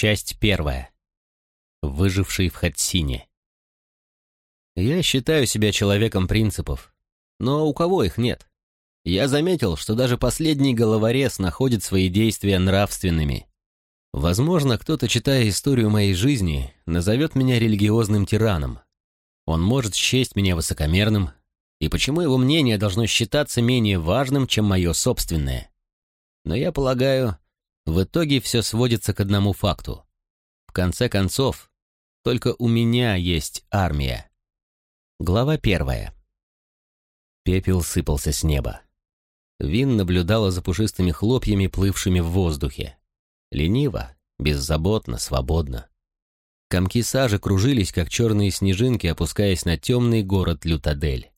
Часть первая. Выживший в Хатсине. Я считаю себя человеком принципов, но у кого их нет? Я заметил, что даже последний головорез находит свои действия нравственными. Возможно, кто-то, читая историю моей жизни, назовет меня религиозным тираном. Он может счесть меня высокомерным, и почему его мнение должно считаться менее важным, чем мое собственное? Но я полагаю, в итоге все сводится к одному факту. В конце концов, только у меня есть армия. Глава первая. Пепел сыпался с неба. Вин наблюдала за пушистыми хлопьями, плывшими в воздухе. Лениво, беззаботно, свободно. Комки сажи кружились, как черные снежинки, опускаясь на темный город Лютадель.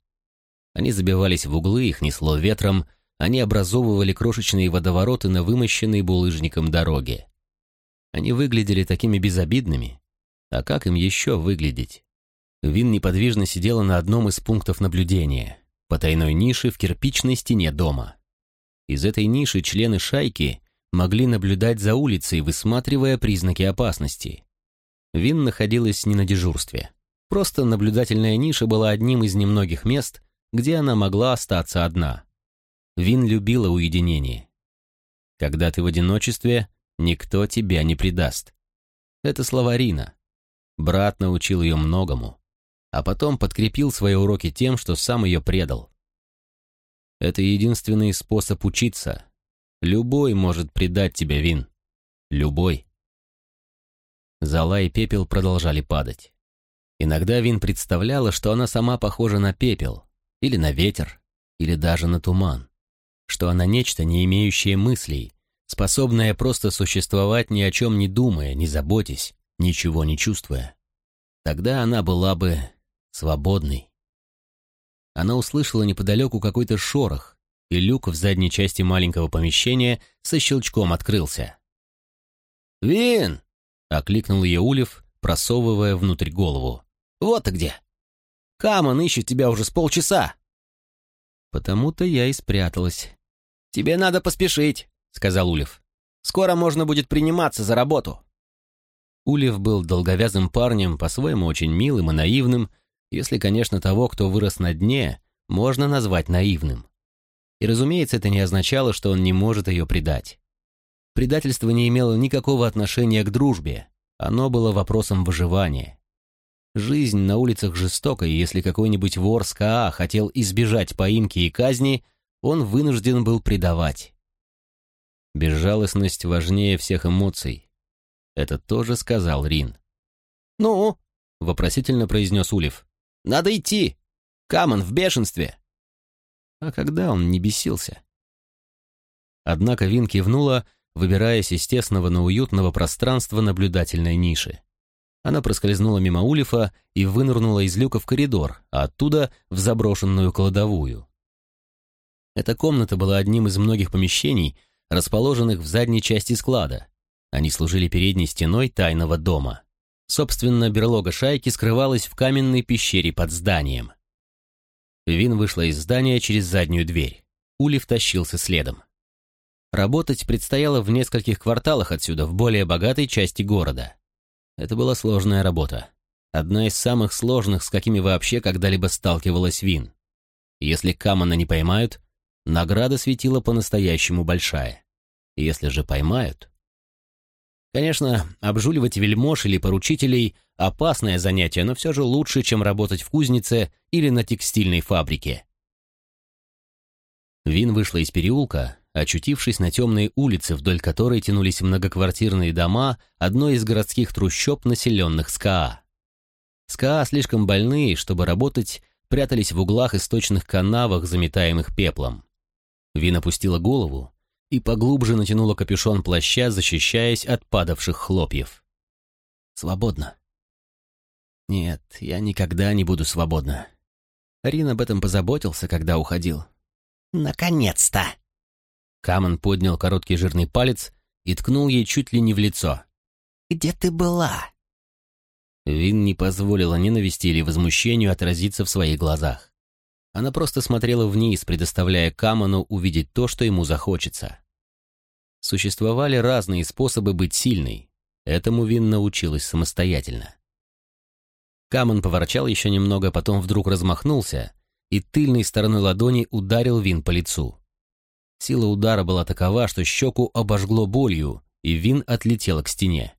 Они забивались в углы, их несло ветром, они образовывали крошечные водовороты на вымощенной булыжником дороге. Они выглядели такими безобидными. А как им еще выглядеть? Вин неподвижно сидела на одном из пунктов наблюдения, потайной нише в кирпичной стене дома. Из этой ниши члены шайки могли наблюдать за улицей, высматривая признаки опасности. Вин находилась не на дежурстве. Просто наблюдательная ниша была одним из немногих мест, где она могла остаться одна. Вин любила уединение. Когда ты в одиночестве, никто тебя не предаст. Это слова Рина. Брат научил ее многому, а потом подкрепил свои уроки тем, что сам ее предал. Это единственный способ учиться. Любой может предать тебя, Вин. Любой. Зола и пепел продолжали падать. Иногда Вин представляла, что она сама похожа на пепел, или на ветер, или даже на туман что она нечто, не имеющее мыслей, способное просто существовать ни о чем не думая, не заботясь, ничего не чувствуя. Тогда она была бы свободной. Она услышала неподалеку какой-то шорох, и люк в задней части маленького помещения со щелчком открылся. «Вин!» — окликнул ее Улеф, просовывая внутрь голову. «Вот ты где! Камон ищет тебя уже с полчаса!» «Потому-то я и спряталась. «Тебе надо поспешить», — сказал Улеф. «Скоро можно будет приниматься за работу». Улеф был долговязым парнем, по-своему очень милым и наивным, если, конечно, того, кто вырос на дне, можно назвать наивным. И, разумеется, это не означало, что он не может ее предать. Предательство не имело никакого отношения к дружбе, оно было вопросом выживания. Жизнь на улицах жестока, и если какой-нибудь вор с КА хотел избежать поимки и казни — он вынужден был предавать. Безжалостность важнее всех эмоций. Это тоже сказал Рин. «Ну?» — вопросительно произнес Улеф. «Надо идти! Камон в бешенстве!» А когда он не бесился? Однако Вин кивнула, выбираясь из тесного, но уютного пространства наблюдательной ниши. Она проскользнула мимо Улефа и вынырнула из люка в коридор, а оттуда в заброшенную кладовую. Эта комната была одним из многих помещений, расположенных в задней части склада. Они служили передней стеной тайного дома. Собственно, берлога шайки скрывалась в каменной пещере под зданием. Вин вышла из здания через заднюю дверь. Улив тащился следом. Работать предстояло в нескольких кварталах отсюда, в более богатой части города. Это была сложная работа. Одна из самых сложных, с какими вообще когда-либо сталкивалась Вин. Если Камана не поймают, награда светила по-настоящему большая. Если же поймают... Конечно, обжуливать вельмож или поручителей – опасное занятие, но все же лучше, чем работать в кузнице или на текстильной фабрике. Вин вышла из переулка, очутившись на темной улице, вдоль которой тянулись многоквартирные дома одной из городских трущоб, населенных СКА. Скаа, слишком больные, чтобы работать, прятались в углах и сточных канавах, заметаемых пеплом. Вин опустила голову и поглубже натянула капюшон плаща, защищаясь от падавших хлопьев. «Свободно». «Нет, я никогда не буду свободна». Рин об этом позаботился, когда уходил. «Наконец-то!» Камон поднял короткий жирный палец и ткнул ей чуть ли не в лицо. «Где ты была?» Вин не позволила ненависти или возмущению отразиться в своих глазах. Она просто смотрела вниз, предоставляя Камону увидеть то, что ему захочется. Существовали разные способы быть сильной. Этому Вин научилась самостоятельно. Камон поворчал еще немного, потом вдруг размахнулся и тыльной стороной ладони ударил Вин по лицу. Сила удара была такова, что щеку обожгло болью, и Вин отлетела к стене.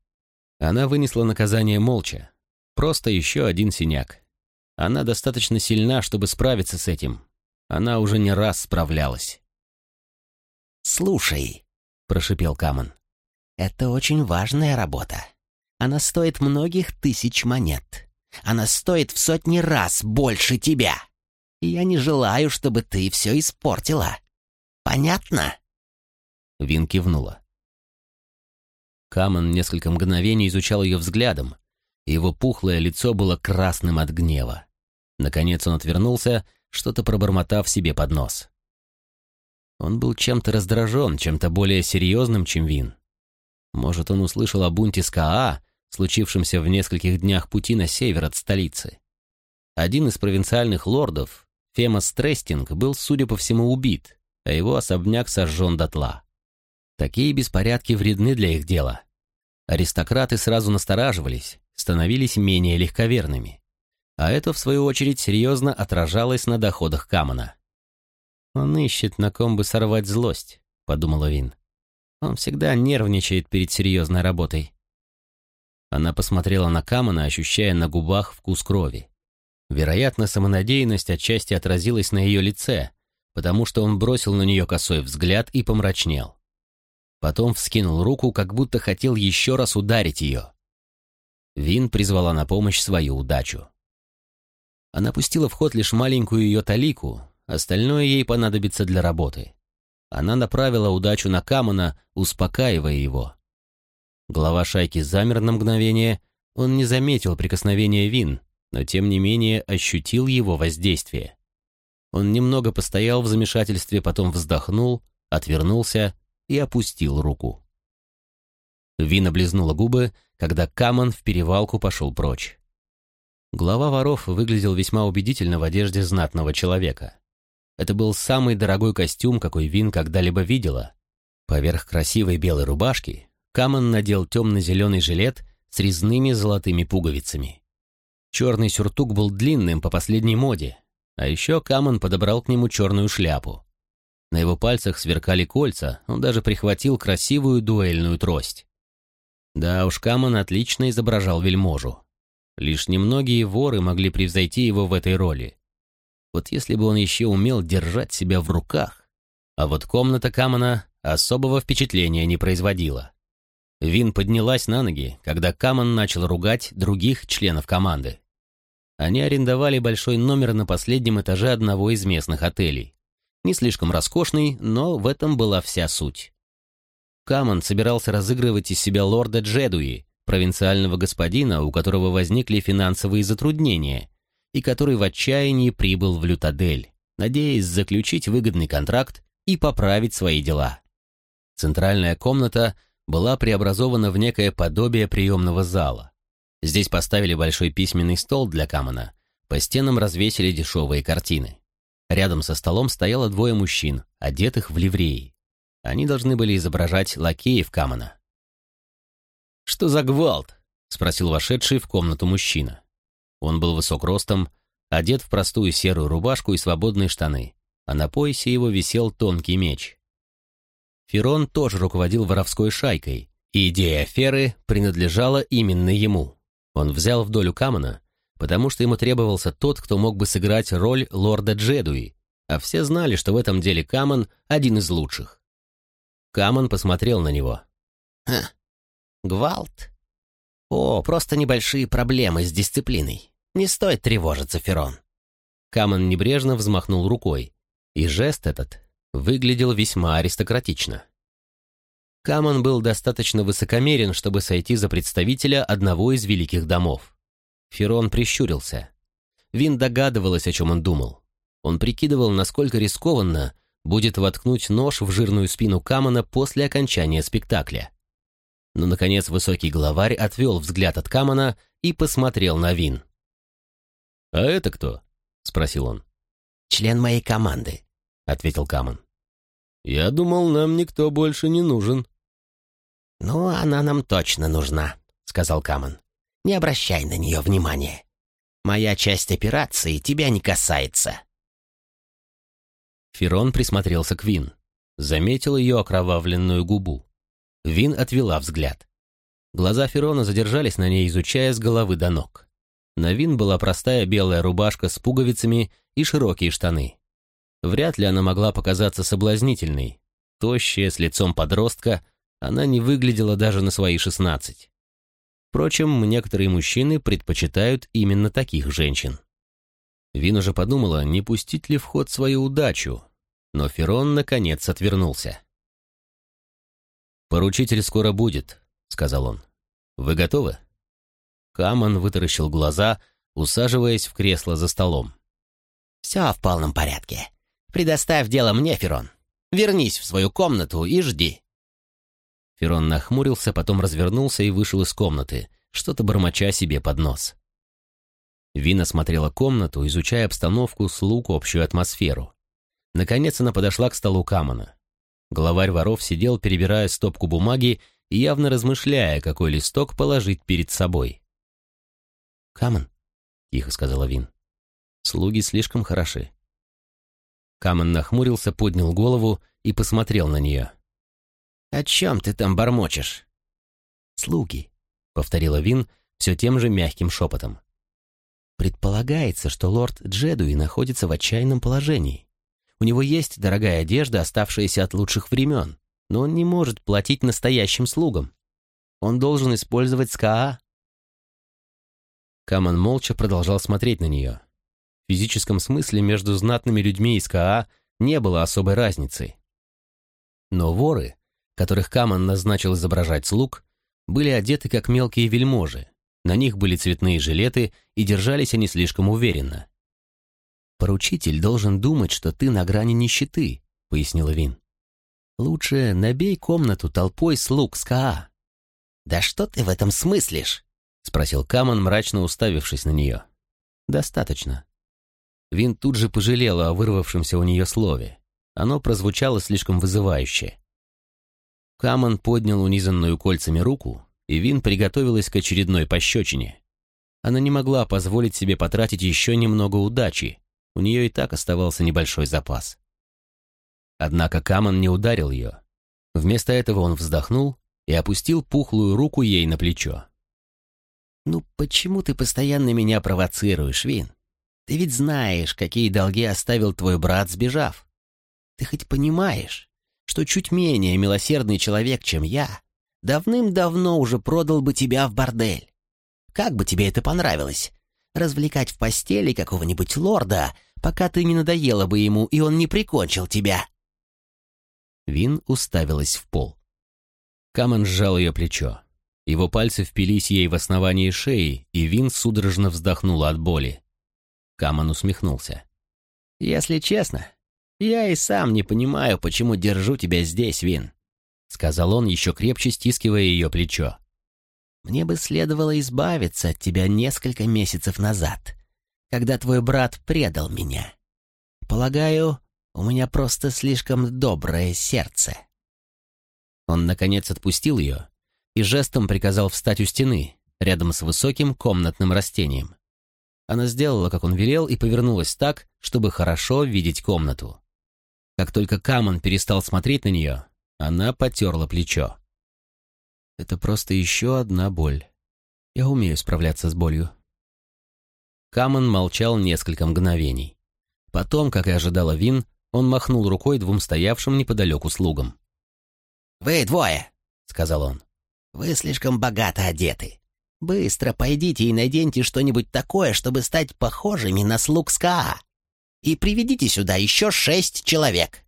Она вынесла наказание молча. Просто еще один синяк. Она достаточно сильна, чтобы справиться с этим. Она уже не раз справлялась. «Слушай», — прошипел Камон, — «это очень важная работа. Она стоит многих тысяч монет. Она стоит в сотни раз больше тебя. И я не желаю, чтобы ты все испортила. Понятно?» Вин кивнула. Камон несколько мгновений изучал ее взглядом, его пухлое лицо было красным от гнева. Наконец он отвернулся, что-то пробормотав себе под нос. Он был чем-то раздражен, чем-то более серьезным, чем Вин. Может, он услышал о бунте скаа, случившемся в нескольких днях пути на север от столицы. Один из провинциальных лордов, Фемас Трестинг, был, судя по всему, убит, а его особняк сожжен дотла. Такие беспорядки вредны для их дела. Аристократы сразу настораживались, становились менее легковерными. А это, в свою очередь, серьезно отражалось на доходах Камона. «Он ищет, на ком бы сорвать злость», — подумала Вин. «Он всегда нервничает перед серьезной работой». Она посмотрела на Камона, ощущая на губах вкус крови. Вероятно, самонадеянность отчасти отразилась на ее лице, потому что он бросил на нее косой взгляд и помрачнел. Потом вскинул руку, как будто хотел еще раз ударить ее. Вин призвала на помощь свою удачу. Она пустила в ход лишь маленькую ее талику, остальное ей понадобится для работы. Она направила удачу на Камона, успокаивая его. Глава шайки замер на мгновение, он не заметил прикосновения Вин, но тем не менее ощутил его воздействие. Он немного постоял в замешательстве, потом вздохнул, отвернулся и опустил руку. Вин облизнула губы, когда Камон вперевалку пошел прочь. Глава воров выглядел весьма убедительно в одежде знатного человека. Это был самый дорогой костюм, какой Вин когда-либо видела. Поверх красивой белой рубашки Камон надел темно-зеленый жилет с резными золотыми пуговицами. Черный сюртук был длинным по последней моде, а еще Камон подобрал к нему черную шляпу. На его пальцах сверкали кольца, он даже прихватил красивую дуэльную трость. Да уж, Камон отлично изображал вельможу. Лишь немногие воры могли превзойти его в этой роли. Вот если бы он еще умел держать себя в руках. А вот комната Камона особого впечатления не производила. Вин поднялась на ноги, когда Камон начал ругать других членов команды. Они арендовали большой номер на последнем этаже одного из местных отелей. Не слишком роскошный, но в этом была вся суть. Камон собирался разыгрывать из себя лорда Джедуи, провинциального господина, у которого возникли финансовые затруднения, и который в отчаянии прибыл в Лютадель, надеясь заключить выгодный контракт и поправить свои дела. Центральная комната была преобразована в некое подобие приемного зала. Здесь поставили большой письменный стол для Камона, по стенам развесили дешевые картины. Рядом со столом стояло двое мужчин, одетых в ливреи. Они должны были изображать лакеев Камона. «Что за гвалт?» — спросил вошедший в комнату мужчина. Он был высок ростом, одет в простую серую рубашку и свободные штаны, а на поясе его висел тонкий меч. Ферон тоже руководил воровской шайкой, и идея аферы принадлежала именно ему. Он взял в долю Камона потому что ему требовался тот, кто мог бы сыграть роль лорда Джедуи, а все знали, что в этом деле Камон один из лучших. Камон посмотрел на него. «Ха, гвалт? О, просто небольшие проблемы с дисциплиной. Не стоит тревожиться, Ферон». Камон небрежно взмахнул рукой, и жест этот выглядел весьма аристократично. Камон был достаточно высокомерен, чтобы сойти за представителя одного из великих домов. Ферон прищурился. Вин догадывалась, о чем он думал. Он прикидывал, насколько рискованно будет воткнуть нож в жирную спину Камона после окончания спектакля. Но, наконец, высокий главарь отвел взгляд от Камона и посмотрел на Вин. «А это кто?» — спросил он. «Член моей команды», — ответил Камон. «Я думал, нам никто больше не нужен». «Ну, она нам точно нужна», сказал Камон. «Не обращай на нее внимания. Моя часть операции тебя не касается». Ферон присмотрелся к Вин. Заметил ее окровавленную губу. Вин отвела взгляд. Глаза Ферона задержались на ней, изучая с головы до ног. На Вин была простая белая рубашка с пуговицами и широкие штаны. Вряд ли она могла показаться соблазнительной. Тощая, с лицом подростка, она не выглядела даже на свои шестнадцать. Впрочем, некоторые мужчины предпочитают именно таких женщин. Вин уже подумала, не пустить ли в ход свою удачу, но Ферон, наконец, отвернулся. «Поручитель скоро будет», — сказал он. «Вы готовы?» Камон вытаращил глаза, усаживаясь в кресло за столом. «Все в полном порядке. Предоставь дело мне, Ферон. Вернись в свою комнату и жди». Ферон нахмурился, потом развернулся и вышел из комнаты, что-то бормоча себе под нос. Вин осмотрела комнату, изучая обстановку, слуг, общую атмосферу. Наконец она подошла к столу Камона. Главарь воров сидел, перебирая стопку бумаги и явно размышляя, какой листок положить перед собой. «Камон», — тихо сказала Вин, — «слуги слишком хороши». Камон нахмурился, поднял голову и посмотрел на нее. «О чем ты там бормочешь?» «Слуги», — повторила Вин все тем же мягким шепотом. «Предполагается, что лорд Джедуи находится в отчаянном положении. У него есть дорогая одежда, оставшаяся от лучших времен, но он не может платить настоящим слугам. Он должен использовать СКА. Каман молча продолжал смотреть на нее. В физическом смысле между знатными людьми и СКА не было особой разницы. Но воры, которых Каман назначил изображать слуг, были одеты как мелкие вельможи. На них были цветные жилеты, и держались они слишком уверенно. «Поручитель должен думать, что ты на грани нищеты», — пояснила Вин. «Лучше набей комнату толпой слуг скаа». «Да что ты в этом смыслишь?» — спросил Камон, мрачно уставившись на нее. «Достаточно». Вин тут же пожалела о вырвавшемся у нее слове. Оно прозвучало слишком вызывающе. Камон поднял унизанную кольцами руку, и Вин приготовилась к очередной пощечине. Она не могла позволить себе потратить еще немного удачи, у нее и так оставался небольшой запас. Однако Камон не ударил ее. Вместо этого он вздохнул и опустил пухлую руку ей на плечо. «Ну почему ты постоянно меня провоцируешь, Вин? Ты ведь знаешь, какие долги оставил твой брат, сбежав. Ты хоть понимаешь, что чуть менее милосердный человек, чем я, давным-давно уже продал бы тебя в бордель? Как бы тебе это понравилось? Развлекать в постели какого-нибудь лорда, пока ты не надоела бы ему, и он не прикончил тебя». Вин уставилась в пол. Камон сжал ее плечо. Его пальцы впились ей в основание шеи, и Вин судорожно вздохнула от боли. Камон усмехнулся. «Если честно, я и сам не понимаю, почему держу тебя здесь, Вин», сказал он, еще крепче стискивая ее плечо. Мне бы следовало избавиться от тебя несколько месяцев назад, когда твой брат предал меня. Полагаю, у меня просто слишком доброе сердце». Он, наконец, отпустил ее и жестом приказал встать у стены, рядом с высоким комнатным растением. Она сделала, как он велел, и повернулась так, чтобы хорошо видеть комнату. Как только Камон перестал смотреть на нее, она потерла плечо. Это просто еще одна боль. Я умею справляться с болью. Камон молчал несколько мгновений. Потом, как и ожидала Вин, он махнул рукой двум стоявшим неподалеку слугам. «Вы двое», — сказал он. «Вы слишком богато одеты. Быстро пойдите и наденьте что-нибудь такое, чтобы стать похожими на слуг СКА. И приведите сюда еще шесть человек».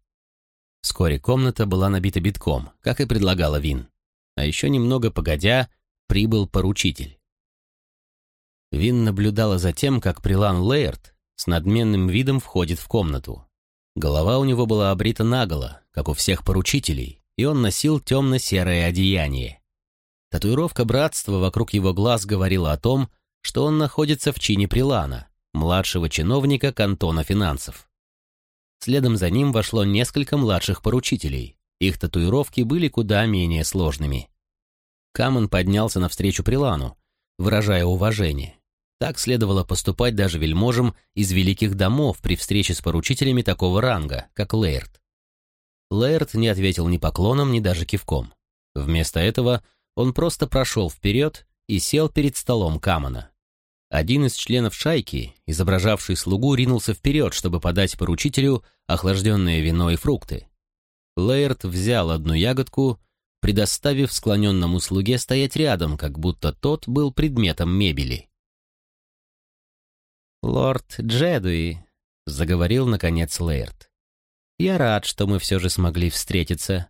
Вскоре комната была набита битком, как и предлагала Вин а еще немного погодя прибыл поручитель. Вин наблюдала за тем, как Прилан Лейерт с надменным видом входит в комнату. Голова у него была обрита наголо, как у всех поручителей, и он носил темно-серое одеяние. Татуировка братства вокруг его глаз говорила о том, что он находится в чине Прилана, младшего чиновника кантона финансов. Следом за ним вошло несколько младших поручителей, их татуировки были куда менее сложными. Камон поднялся навстречу Прилану, выражая уважение. Так следовало поступать даже вельможам из великих домов при встрече с поручителями такого ранга, как Лейрт. Лейрт не ответил ни поклоном, ни даже кивком. Вместо этого он просто прошел вперед и сел перед столом Камона. Один из членов шайки, изображавший слугу, ринулся вперед, чтобы подать поручителю охлажденное вино и фрукты. Лейерт взял одну ягодку, предоставив склоненному слуге стоять рядом, как будто тот был предметом мебели. «Лорд Джедуи», — заговорил, наконец, Лейерт. «Я рад, что мы все же смогли встретиться».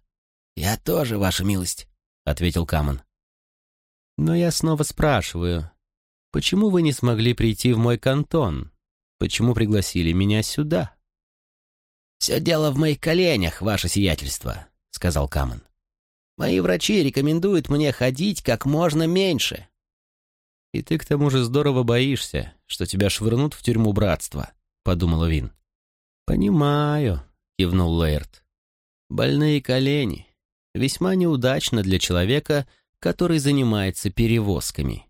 «Я тоже, ваша милость», — ответил Камон. «Но я снова спрашиваю, почему вы не смогли прийти в мой кантон? Почему пригласили меня сюда?» «Все дело в моих коленях, ваше сиятельство», — сказал Камон. «Мои врачи рекомендуют мне ходить как можно меньше». «И ты к тому же здорово боишься, что тебя швырнут в тюрьму братства», — подумала Вин. «Понимаю», — кивнул Лейерт. «Больные колени. Весьма неудачно для человека, который занимается перевозками».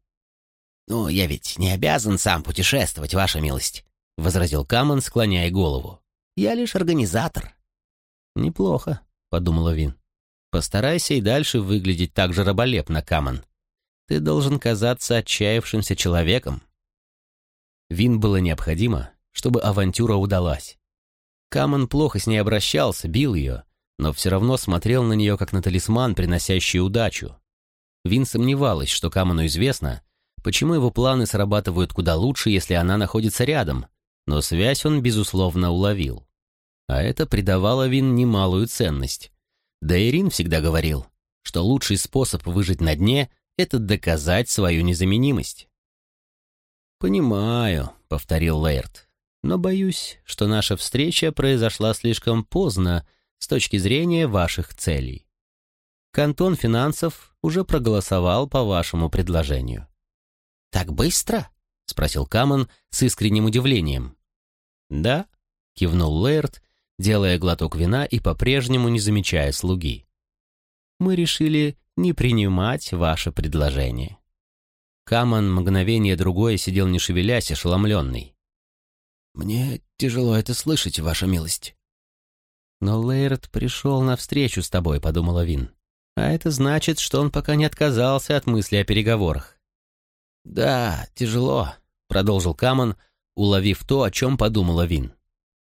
«Ну, я ведь не обязан сам путешествовать, ваша милость», — возразил Камон, склоняя голову. Я лишь организатор». «Неплохо», — подумала Вин. «Постарайся и дальше выглядеть так же раболепно, Камон. Ты должен казаться отчаявшимся человеком». Вин было необходимо, чтобы авантюра удалась. Камон плохо с ней обращался, бил ее, но все равно смотрел на нее как на талисман, приносящий удачу. Вин сомневалась, что Камону известно, почему его планы срабатывают куда лучше, если она находится рядом, но связь он, безусловно, уловил. А это придавало Вин немалую ценность. Да и Рин всегда говорил, что лучший способ выжить на дне — это доказать свою незаменимость. «Понимаю», — повторил Лейерт, «но боюсь, что наша встреча произошла слишком поздно с точки зрения ваших целей. Кантон финансов уже проголосовал по вашему предложению». «Так быстро?» — спросил Камон с искренним удивлением. «Да», — кивнул Лейерт, делая глоток вина и по-прежнему не замечая слуги. «Мы решили не принимать ваше предложение». Камон мгновение-другое сидел не шевелясь, ошеломленный. «Мне тяжело это слышать, ваша милость». «Но Лейерт пришел на встречу с тобой», — подумала Вин. «А это значит, что он пока не отказался от мысли о переговорах». «Да, тяжело», — продолжил Камон, уловив то, о чем подумала Вин.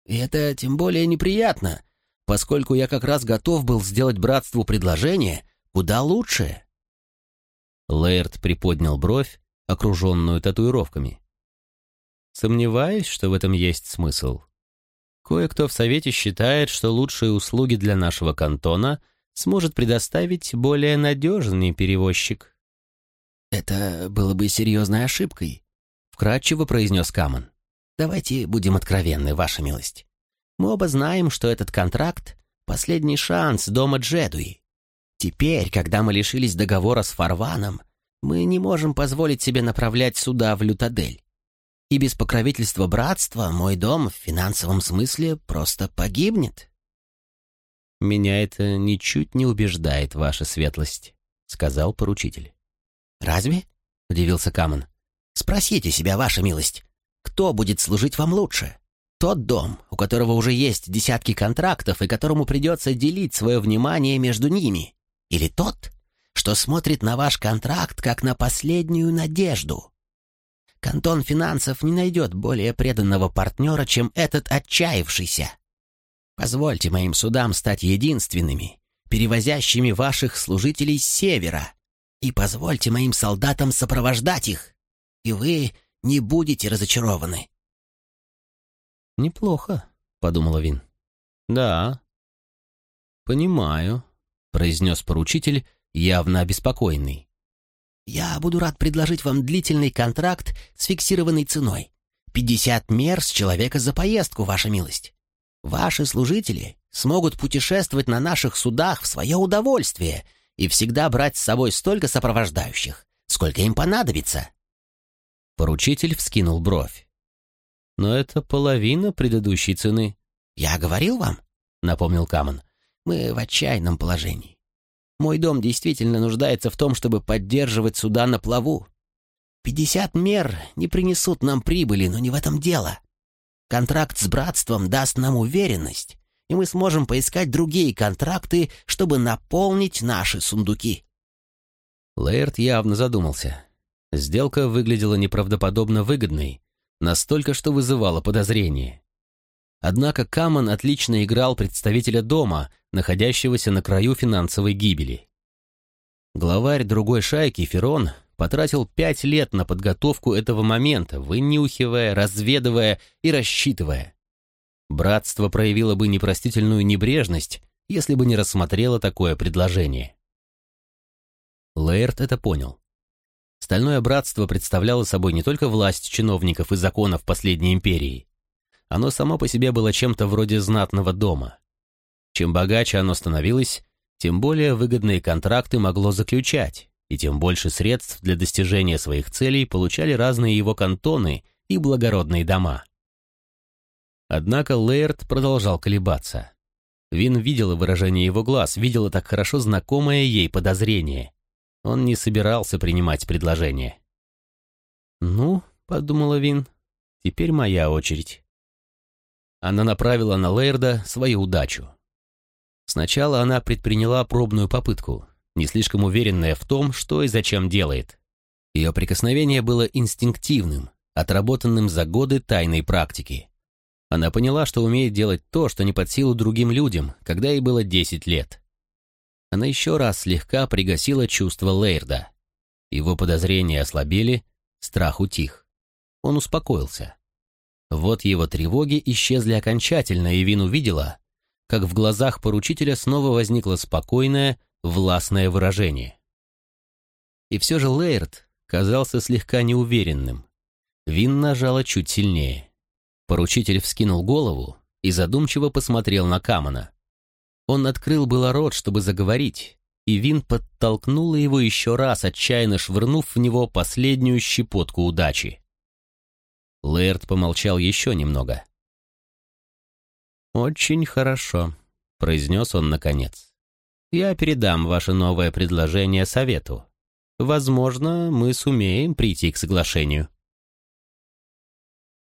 «И это тем более неприятно, поскольку я как раз готов был сделать братству предложение куда лучше». Лейерт приподнял бровь, окруженную татуировками. «Сомневаюсь, что в этом есть смысл. Кое-кто в Совете считает, что лучшие услуги для нашего кантона сможет предоставить более надежный перевозчик». «Это было бы серьезной ошибкой», — вкратчиво произнес Камон. «Давайте будем откровенны, ваша милость. Мы оба знаем, что этот контракт — последний шанс дома Джедуи. Теперь, когда мы лишились договора с Фарваном, мы не можем позволить себе направлять суда в Лютадель. И без покровительства братства мой дом в финансовом смысле просто погибнет». «Меня это ничуть не убеждает, ваша светлость», — сказал поручитель. «Разве?» — удивился Камон. «Спросите себя, ваша милость, кто будет служить вам лучше? Тот дом, у которого уже есть десятки контрактов и которому придется делить свое внимание между ними? Или тот, что смотрит на ваш контракт как на последнюю надежду?» Кантон финансов не найдет более преданного партнера, чем этот отчаявшийся. Позвольте моим судам стать единственными, перевозящими ваших служителей с севера, и позвольте моим солдатам сопровождать их, и вы не будете разочарованы». «Неплохо», — подумала Вин. «Да». «Понимаю», — произнес поручитель, явно обеспокоенный. «Я буду рад предложить вам длительный контракт с фиксированной ценой. Пятьдесят мер с человека за поездку, ваша милость. Ваши служители смогут путешествовать на наших судах в свое удовольствие и всегда брать с собой столько сопровождающих, сколько им понадобится». Поручитель вскинул бровь. «Но это половина предыдущей цены». «Я говорил вам», — напомнил Камон, — «мы в отчаянном положении. Мой дом действительно нуждается в том, чтобы поддерживать суда на плаву. Пятьдесят мер не принесут нам прибыли, но не в этом дело. Контракт с братством даст нам уверенность, и мы сможем поискать другие контракты, чтобы наполнить наши сундуки». Лейерт явно задумался. Сделка выглядела неправдоподобно выгодной, настолько, что вызывала подозрение. Однако Камон отлично играл представителя дома, находящегося на краю финансовой гибели. Главарь другой шайки, Ферон, потратил пять лет на подготовку этого момента, вынюхивая, разведывая и рассчитывая. Братство проявило бы непростительную небрежность, если бы не рассмотрело такое предложение. Лейерт это понял. Стальное братство представляло собой не только власть чиновников и законов последней империи. Оно само по себе было чем-то вроде знатного дома. Чем богаче оно становилось, тем более выгодные контракты могло заключать, и тем больше средств для достижения своих целей получали разные его кантоны и благородные дома. Однако Лейерт продолжал колебаться. Вин видела выражение его глаз, видела так хорошо знакомое ей подозрение. Он не собирался принимать предложение. «Ну», — подумала Вин, — «теперь моя очередь». Она направила на Лейерда свою удачу. Сначала она предприняла пробную попытку, не слишком уверенная в том, что и зачем делает. Ее прикосновение было инстинктивным, отработанным за годы тайной практики. Она поняла, что умеет делать то, что не под силу другим людям, когда ей было 10 лет она еще раз слегка пригасила чувство Лейрда. Его подозрения ослабели, страх утих. Он успокоился. Вот его тревоги исчезли окончательно, и Вин увидела, как в глазах поручителя снова возникло спокойное, властное выражение. И все же Лейрд казался слегка неуверенным. Вин нажала чуть сильнее. Поручитель вскинул голову и задумчиво посмотрел на Камана. Он открыл было рот, чтобы заговорить, и Вин подтолкнула его еще раз, отчаянно швырнув в него последнюю щепотку удачи. Лэрд помолчал еще немного. «Очень хорошо», — произнес он наконец. «Я передам ваше новое предложение совету. Возможно, мы сумеем прийти к соглашению».